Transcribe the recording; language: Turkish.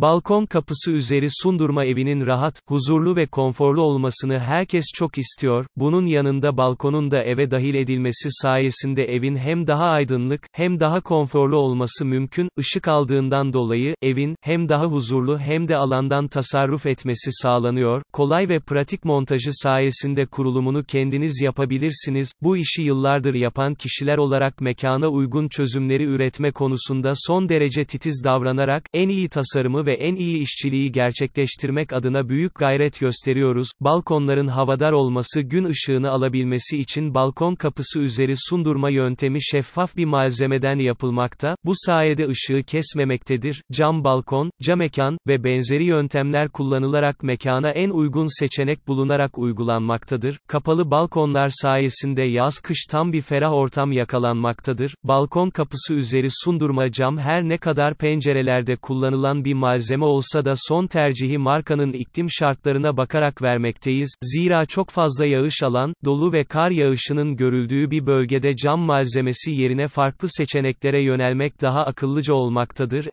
Balkon kapısı üzeri sundurma evinin rahat, huzurlu ve konforlu olmasını herkes çok istiyor, bunun yanında balkonun da eve dahil edilmesi sayesinde evin hem daha aydınlık, hem daha konforlu olması mümkün, ışık aldığından dolayı, evin, hem daha huzurlu hem de alandan tasarruf etmesi sağlanıyor, kolay ve pratik montajı sayesinde kurulumunu kendiniz yapabilirsiniz, bu işi yıllardır yapan kişiler olarak mekana uygun çözümleri üretme konusunda son derece titiz davranarak, en iyi tasarımı ve en iyi işçiliği gerçekleştirmek adına büyük gayret gösteriyoruz, balkonların havadar olması gün ışığını alabilmesi için balkon kapısı üzeri sundurma yöntemi şeffaf bir malzemeden yapılmakta, bu sayede ışığı kesmemektedir, cam balkon, cam mekan ve benzeri yöntemler kullanılarak mekana en uygun seçenek bulunarak uygulanmaktadır, kapalı balkonlar sayesinde yaz-kış tam bir ferah ortam yakalanmaktadır, balkon kapısı üzeri sundurma cam her ne kadar pencerelerde kullanılan bir malzeme olsa da son tercihi markanın iklim şartlarına bakarak vermekteyiz, zira çok fazla yağış alan, dolu ve kar yağışının görüldüğü bir bölgede cam malzemesi yerine farklı seçeneklere yönelmek daha akıllıca olmaktadır,